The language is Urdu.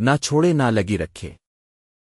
نہ چھوڑے نہ لگی رکھے۔